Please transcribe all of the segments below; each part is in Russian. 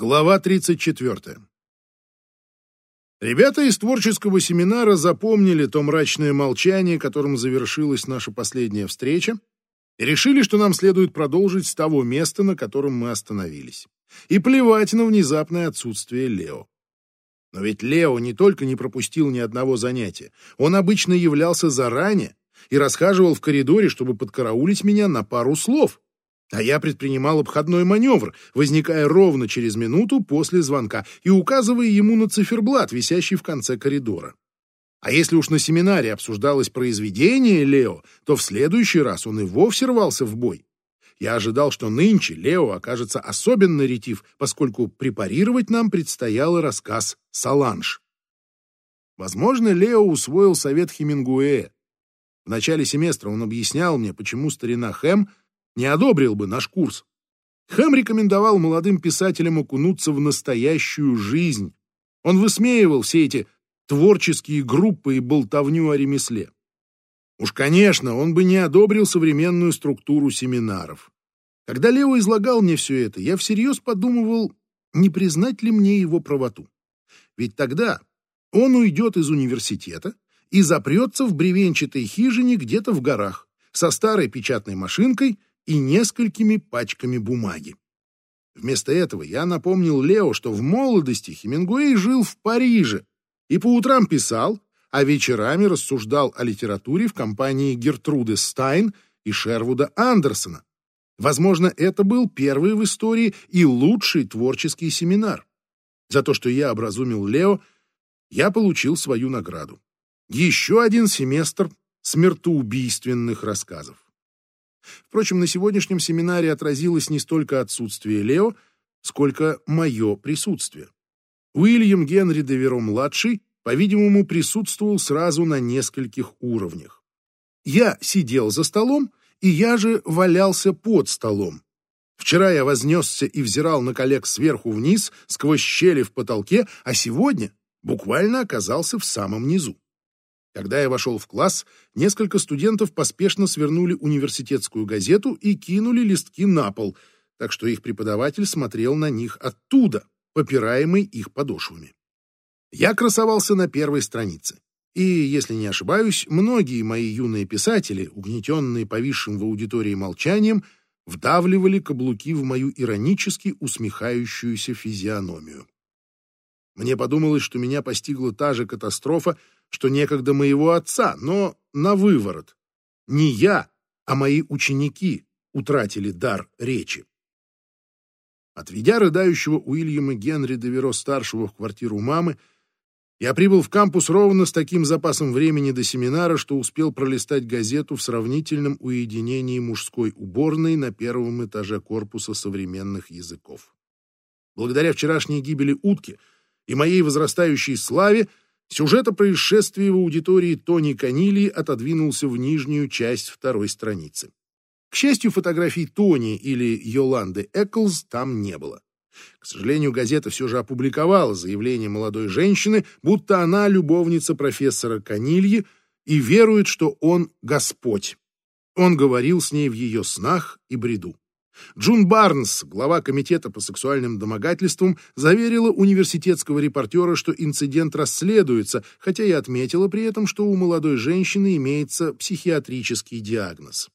Глава 34. Ребята из творческого семинара запомнили то мрачное молчание, которым завершилась наша последняя встреча, и решили, что нам следует продолжить с того места, на котором мы остановились. И плевать на внезапное отсутствие Лео. Но ведь Лео не только не пропустил ни одного занятия, он обычно являлся заранее и расхаживал в коридоре, чтобы подкараулить меня на пару слов. А я предпринимал обходной маневр, возникая ровно через минуту после звонка и указывая ему на циферблат, висящий в конце коридора. А если уж на семинаре обсуждалось произведение Лео, то в следующий раз он и вовсе рвался в бой. Я ожидал, что нынче Лео окажется особенно ретив, поскольку препарировать нам предстояло рассказ «Саланж». Возможно, Лео усвоил совет Хемингуэя. В начале семестра он объяснял мне, почему старина Хэм не одобрил бы наш курс. Хэм рекомендовал молодым писателям окунуться в настоящую жизнь. Он высмеивал все эти творческие группы и болтовню о ремесле. Уж, конечно, он бы не одобрил современную структуру семинаров. Когда Лео излагал мне все это, я всерьез подумывал, не признать ли мне его правоту. Ведь тогда он уйдет из университета и запрется в бревенчатой хижине где-то в горах со старой печатной машинкой и несколькими пачками бумаги. Вместо этого я напомнил Лео, что в молодости Хемингуэй жил в Париже и по утрам писал, а вечерами рассуждал о литературе в компании Гертруды Стайн и Шервуда Андерсона. Возможно, это был первый в истории и лучший творческий семинар. За то, что я образумил Лео, я получил свою награду. Еще один семестр смертоубийственных рассказов. Впрочем, на сегодняшнем семинаре отразилось не столько отсутствие Лео, сколько мое присутствие. Уильям Генри Деверо-младший, по-видимому, присутствовал сразу на нескольких уровнях. Я сидел за столом, и я же валялся под столом. Вчера я вознесся и взирал на коллег сверху вниз, сквозь щели в потолке, а сегодня буквально оказался в самом низу. Когда я вошел в класс, несколько студентов поспешно свернули университетскую газету и кинули листки на пол, так что их преподаватель смотрел на них оттуда, попираемый их подошвами. Я красовался на первой странице. И, если не ошибаюсь, многие мои юные писатели, угнетенные повисшим в аудитории молчанием, вдавливали каблуки в мою иронически усмехающуюся физиономию. Мне подумалось, что меня постигла та же катастрофа, что некогда моего отца, но на выворот. Не я, а мои ученики утратили дар речи. Отведя рыдающего Уильяма Генри Деверо-старшего в квартиру мамы, я прибыл в кампус ровно с таким запасом времени до семинара, что успел пролистать газету в сравнительном уединении мужской уборной на первом этаже корпуса современных языков. Благодаря вчерашней гибели утки и моей возрастающей славе Сюжет о происшествии в аудитории Тони Канилии отодвинулся в нижнюю часть второй страницы. К счастью, фотографий Тони или Йоланды Эклз там не было. К сожалению, газета все же опубликовала заявление молодой женщины, будто она любовница профессора Канильи и верует, что он Господь. Он говорил с ней в ее снах и бреду. Джун Барнс, глава комитета по сексуальным домогательствам, заверила университетского репортера, что инцидент расследуется, хотя и отметила при этом, что у молодой женщины имеется психиатрический диагноз.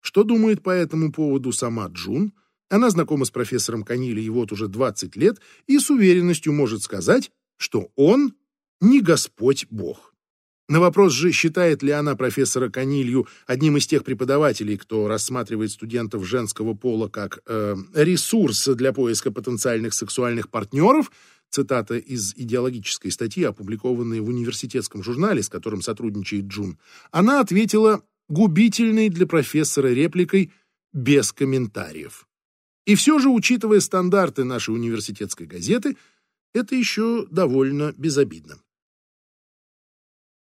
Что думает по этому поводу сама Джун? Она знакома с профессором Канили вот уже 20 лет и с уверенностью может сказать, что он не Господь Бог. На вопрос же, считает ли она профессора Канилью одним из тех преподавателей, кто рассматривает студентов женского пола как э, ресурс для поиска потенциальных сексуальных партнеров, цитата из идеологической статьи, опубликованной в университетском журнале, с которым сотрудничает Джун, она ответила губительной для профессора репликой «без комментариев». И все же, учитывая стандарты нашей университетской газеты, это еще довольно безобидно.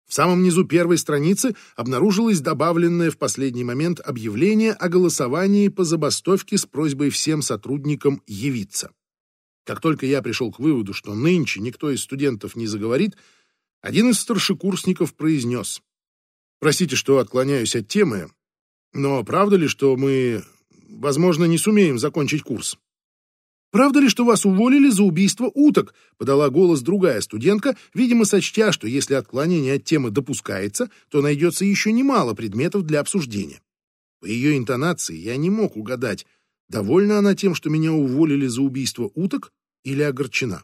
В самом низу первой страницы обнаружилось добавленное в последний момент объявление о голосовании по забастовке с просьбой всем сотрудникам явиться. Как только я пришел к выводу, что нынче никто из студентов не заговорит, один из старшекурсников произнес. «Простите, что отклоняюсь от темы, но правда ли, что мы, возможно, не сумеем закончить курс?» Правда ли, что вас уволили за убийство уток?» — подала голос другая студентка, видимо, сочтя, что если отклонение от темы допускается, то найдется еще немало предметов для обсуждения. По ее интонации я не мог угадать, довольна она тем, что меня уволили за убийство уток, или огорчена.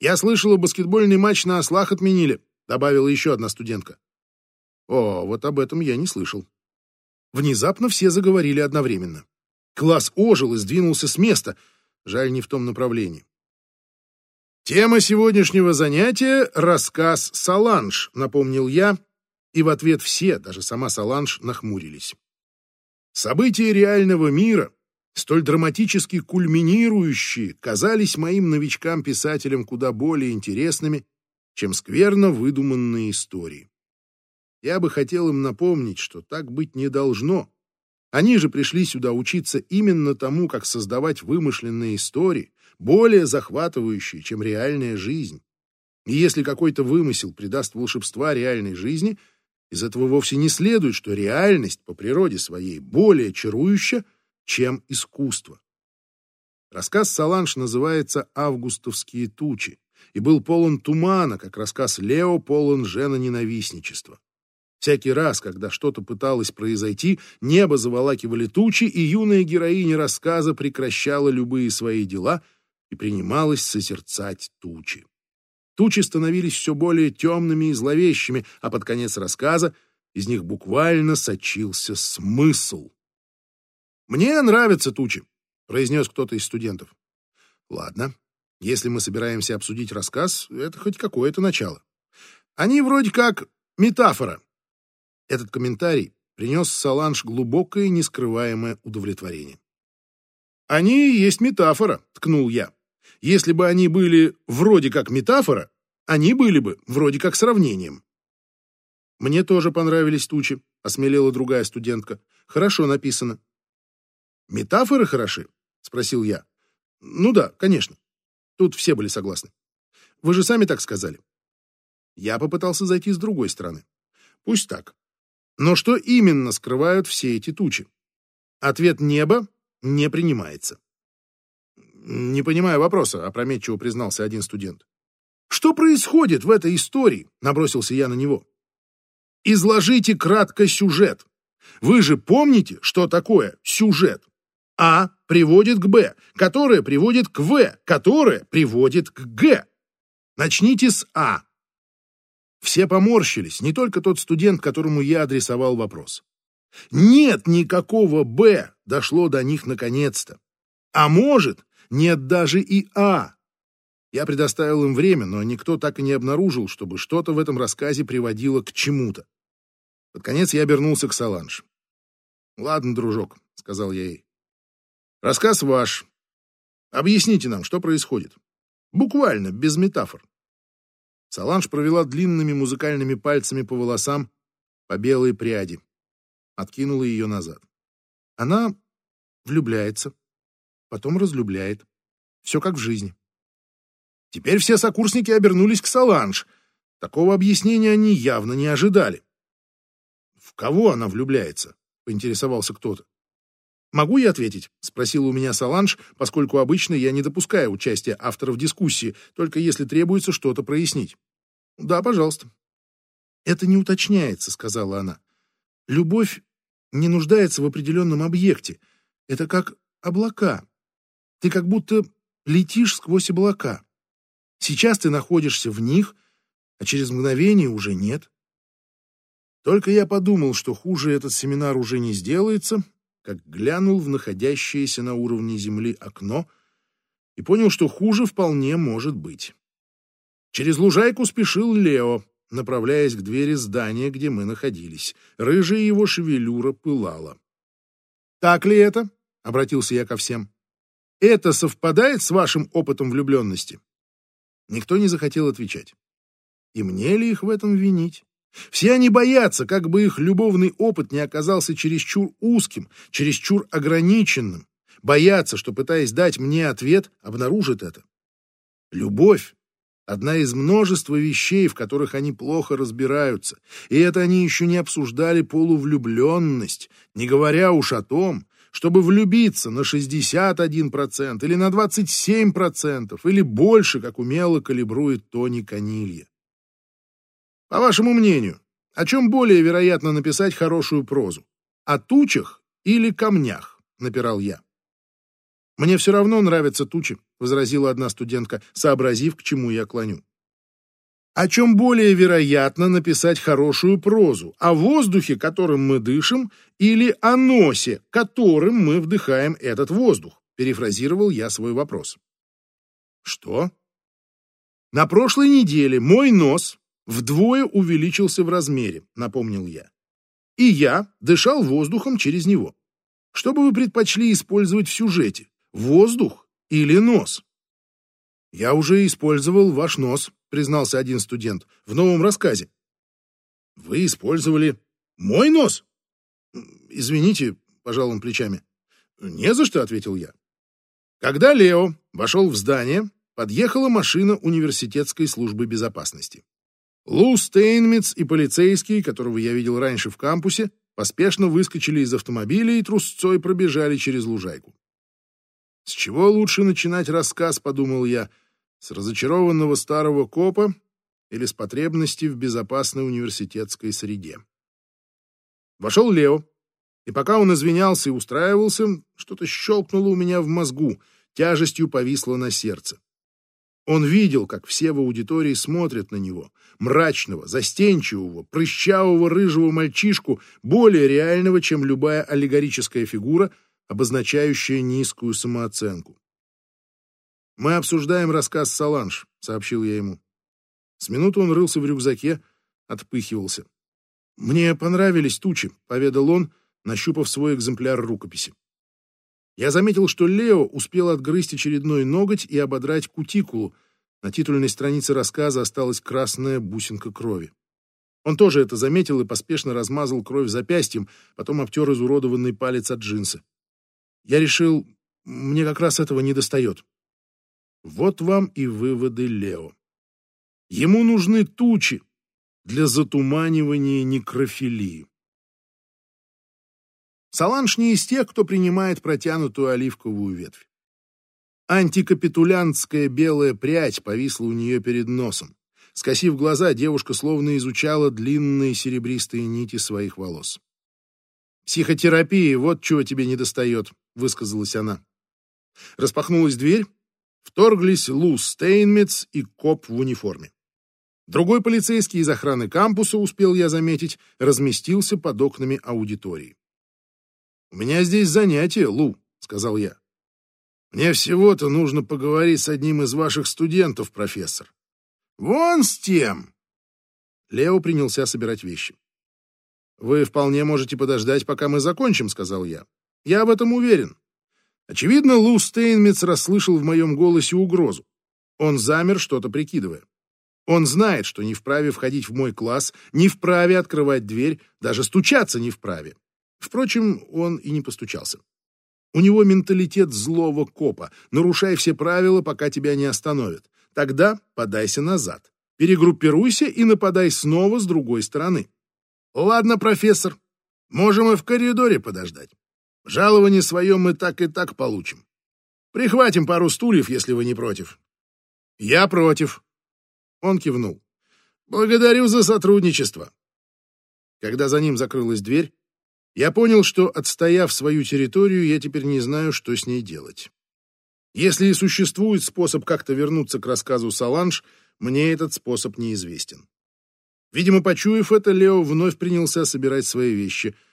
«Я слышала, баскетбольный матч на ослах отменили», — добавила еще одна студентка. О, вот об этом я не слышал. Внезапно все заговорили одновременно. Класс ожил и сдвинулся с места — Жаль, не в том направлении. Тема сегодняшнего занятия — рассказ Саланж, напомнил я, и в ответ все, даже сама Саланж, нахмурились. События реального мира, столь драматически кульминирующие, казались моим новичкам-писателям куда более интересными, чем скверно выдуманные истории. Я бы хотел им напомнить, что так быть не должно, они же пришли сюда учиться именно тому, как создавать вымышленные истории, более захватывающие, чем реальная жизнь. И если какой-то вымысел придаст волшебства реальной жизни, из этого вовсе не следует, что реальность по природе своей более чарующа, чем искусство. Рассказ Саланж называется «Августовские тучи» и был полон тумана, как рассказ Лео полон жена-ненавистничества. Всякий раз, когда что-то пыталось произойти, небо заволакивали тучи, и юная героиня рассказа прекращала любые свои дела и принималась созерцать тучи. Тучи становились все более темными и зловещими, а под конец рассказа из них буквально сочился смысл. «Мне нравятся тучи», — произнес кто-то из студентов. «Ладно, если мы собираемся обсудить рассказ, это хоть какое-то начало. Они вроде как метафора, этот комментарий принес Саланж глубокое, нескрываемое удовлетворение. «Они есть метафора», — ткнул я. «Если бы они были вроде как метафора, они были бы вроде как сравнением». «Мне тоже понравились тучи», — осмелела другая студентка. «Хорошо написано». «Метафоры хороши?» — спросил я. «Ну да, конечно. Тут все были согласны. Вы же сами так сказали». Я попытался зайти с другой стороны. Пусть так. Но что именно скрывают все эти тучи? Ответ «небо» не принимается. «Не понимаю вопроса», — опрометчиво признался один студент. «Что происходит в этой истории?» — набросился я на него. «Изложите кратко сюжет. Вы же помните, что такое сюжет? А приводит к Б, которое приводит к В, которое приводит к Г. Начните с А, все поморщились, не только тот студент, которому я адресовал вопрос. Нет никакого «Б» дошло до них наконец-то. А может, нет даже и «А». Я предоставил им время, но никто так и не обнаружил, чтобы что-то в этом рассказе приводило к чему-то. Под конец я обернулся к Саланж. «Ладно, дружок», — сказал я ей. «Рассказ ваш. Объясните нам, что происходит. Буквально, без метафор». Саланж провела длинными музыкальными пальцами по волосам, по белой пряди. Откинула ее назад. Она влюбляется, потом разлюбляет. Все как в жизни. Теперь все сокурсники обернулись к Саланж. Такого объяснения они явно не ожидали. «В кого она влюбляется?» — поинтересовался кто-то. «Могу я ответить?» — спросила у меня Саланж, поскольку обычно я не допускаю участия автора в дискуссии, только если требуется что-то прояснить. Да, пожалуйста. Это не уточняется, сказала она. Любовь не нуждается в определенном объекте. Это как облака. Ты как будто летишь сквозь облака. Сейчас ты находишься в них, а через мгновение уже нет. Только я подумал, что хуже этот семинар уже не сделается, как глянул в находящееся на уровне земли окно и понял, что хуже вполне может быть. Через лужайку спешил Лео, направляясь к двери здания, где мы находились. Рыжая его шевелюра пылала. «Так ли это?» — обратился я ко всем. «Это совпадает с вашим опытом влюбленности?» Никто не захотел отвечать. И мне ли их в этом винить? Все они боятся, как бы их любовный опыт не оказался чересчур узким, чересчур ограниченным. Боятся, что, пытаясь дать мне ответ, обнаружат это. Любовь Одна из множества вещей, в которых они плохо разбираются. И это они еще не обсуждали полувлюбленность, не говоря уж о том, чтобы влюбиться на 61% или на 27% или больше, как умело калибрует Тони Канилья. По вашему мнению, о чем более вероятно написать хорошую прозу? О тучах или камнях? Напирал я. Мне все равно нравятся тучи, возразила одна студентка, сообразив, к чему я клоню. О чем более вероятно написать хорошую прозу? О воздухе, которым мы дышим, или о носе, которым мы вдыхаем этот воздух? Перефразировал я свой вопрос. Что? На прошлой неделе мой нос вдвое увеличился в размере, напомнил я. И я дышал воздухом через него. Что бы вы предпочли использовать в сюжете? Воздух или нос? Я уже использовал ваш нос, признался один студент, в новом рассказе. Вы использовали мой нос? Извините, пожал он плечами. Не за что, ответил я. Когда Лео вошел в здание, подъехала машина университетской службы безопасности. Лу Стейнмитц и полицейский, которого я видел раньше в кампусе, поспешно выскочили из автомобиля и трусцой пробежали через лужайку. С чего лучше начинать рассказ, подумал я, — с разочарованного старого копа или с потребности в безопасной университетской среде. Вошел Лео, и пока он извинялся и устраивался, что-то щелкнуло у меня в мозгу, тяжестью повисло на сердце. Он видел, как все в аудитории смотрят на него, мрачного, застенчивого, прыщавого рыжего мальчишку, более реального, чем любая аллегорическая фигура, обозначающая низкую самооценку. «Мы обсуждаем рассказ Саланж», — сообщил я ему. С минуту он рылся в рюкзаке, отпыхивался. «Мне понравились тучи», — поведал он, нащупав свой экземпляр рукописи. Я заметил, что Лео успел отгрызть очередной ноготь и ободрать кутикулу. На титульной странице рассказа осталась красная бусинка крови. Он тоже это заметил и поспешно размазал кровь запястьем, потом обтер изуродованный палец от джинса. Я решил, мне как раз этого не достает. Вот вам и выводы Лео. Ему нужны тучи для затуманивания некрофилии. Саланж не из тех, кто принимает протянутую оливковую ветвь. Антикапитулянтская белая прядь повисла у нее перед носом. Скосив глаза, девушка словно изучала длинные серебристые нити своих волос. «Психотерапия, вот чего тебе недостает», — высказалась она. Распахнулась дверь, вторглись Лу Стейнмитц и коп в униформе. Другой полицейский из охраны кампуса, успел я заметить, разместился под окнами аудитории. «У меня здесь занятие, Лу», — сказал я. «Мне всего-то нужно поговорить с одним из ваших студентов, профессор». «Вон с тем!» Лео принялся собирать вещи. «Вы вполне можете подождать, пока мы закончим», — сказал я. «Я в этом уверен. Очевидно, Лу Стейнмитц расслышал в моем голосе угрозу. Он замер, что-то прикидывая. Он знает, что не вправе входить в мой класс, не вправе открывать дверь, даже стучаться не вправе. Впрочем, он и не постучался. У него менталитет злого копа. Нарушай все правила, пока тебя не остановят. Тогда подайся назад. Перегруппируйся и нападай снова с другой стороны. Ладно, профессор, можем и в коридоре подождать. Жалование свое мы так и так получим. Прихватим пару стульев, если вы не против. Я против. Он кивнул. Благодарю за сотрудничество. Когда за ним закрылась дверь, я понял, что, отстояв свою территорию, я теперь не знаю, что с ней делать. Если и существует способ как-то вернуться к рассказу Саланж, мне этот способ неизвестен. Видимо, почуяв это, Лео вновь принялся собирать свои вещи —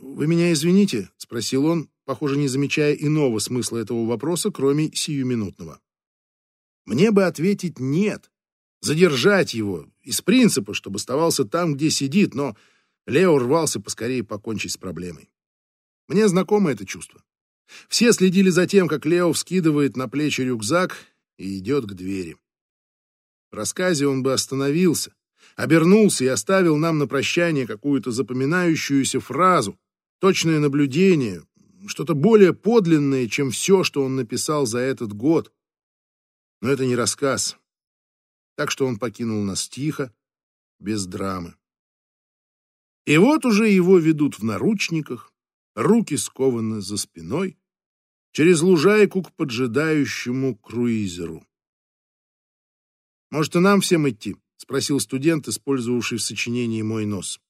«Вы меня извините?» — спросил он, похоже, не замечая иного смысла этого вопроса, кроме сиюминутного. «Мне бы ответить «нет», задержать его, из принципа, чтобы оставался там, где сидит, но Лео рвался поскорее покончить с проблемой. Мне знакомо это чувство. Все следили за тем, как Лео вскидывает на плечи рюкзак и идет к двери. В рассказе он бы остановился, обернулся и оставил нам на прощание какую-то запоминающуюся фразу, точное наблюдение, что-то более подлинное, чем все, что он написал за этот год. Но это не рассказ. Так что он покинул нас тихо, без драмы. И вот уже его ведут в наручниках, руки скованы за спиной, через лужайку к поджидающему круизеру. «Может, и нам всем идти?» — спросил студент, использовавший в сочинении мой нос.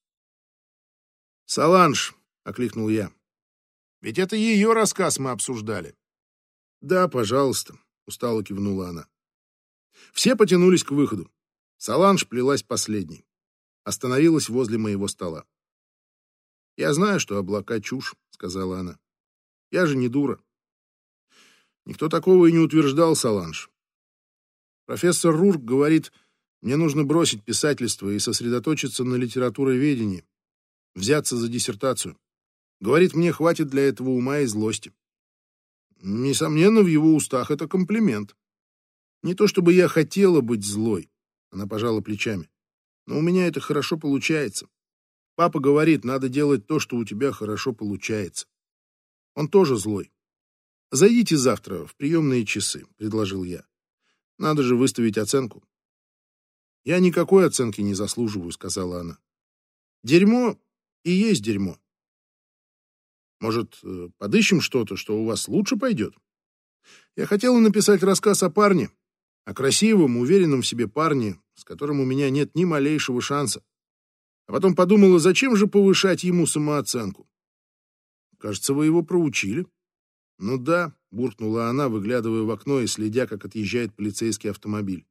«Саланж», — окликнул я. «Ведь это ее рассказ мы обсуждали». «Да, пожалуйста», — устало кивнула она. Все потянулись к выходу. Саланж плелась последней. Остановилась возле моего стола. «Я знаю, что облака — чушь», — сказала она. «Я же не дура». Никто такого и не утверждал, Саланж. Профессор Рурк говорит, мне нужно бросить писательство и сосредоточиться на литературоведении, взяться за диссертацию. Говорит, мне хватит для этого ума и злости. Несомненно, в его устах это комплимент. Не то чтобы я хотела быть злой, она пожала плечами, но у меня это хорошо получается. Папа говорит, надо делать то, что у тебя хорошо получается. Он тоже злой. Зайдите завтра в приемные часы, предложил я. Надо же выставить оценку. Я никакой оценки не заслуживаю, сказала она. Дерьмо и есть дерьмо. Может, э, подыщем что-то, что у вас лучше пойдет? Я хотела написать рассказ о парне, о красивом, уверенном в себе парне, с которым у меня нет ни малейшего шанса. А потом подумала, зачем же повышать ему самооценку? Кажется, вы его проучили. Ну да, буркнула она, выглядывая в окно и следя, как отъезжает полицейский автомобиль.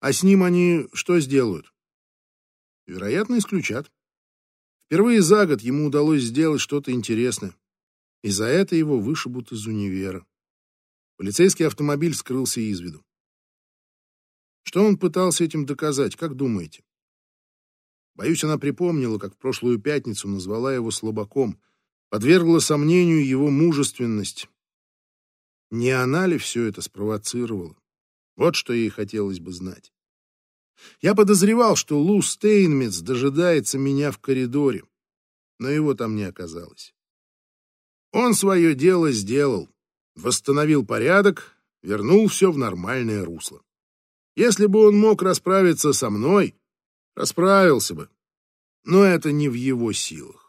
А с ним они что сделают? Вероятно, исключат. Впервые за год ему удалось сделать что-то интересное, и за это его вышибут из универа. Полицейский автомобиль скрылся из виду. Что он пытался этим доказать, как думаете? Боюсь, она припомнила, как в прошлую пятницу назвала его слабаком, подвергла сомнению его мужественность. Не она ли все это спровоцировала? Вот что ей хотелось бы знать. Я подозревал, что Лу Стейнмитс дожидается меня в коридоре, но его там не оказалось. Он свое дело сделал, восстановил порядок, вернул все в нормальное русло. Если бы он мог расправиться со мной, расправился бы, но это не в его силах.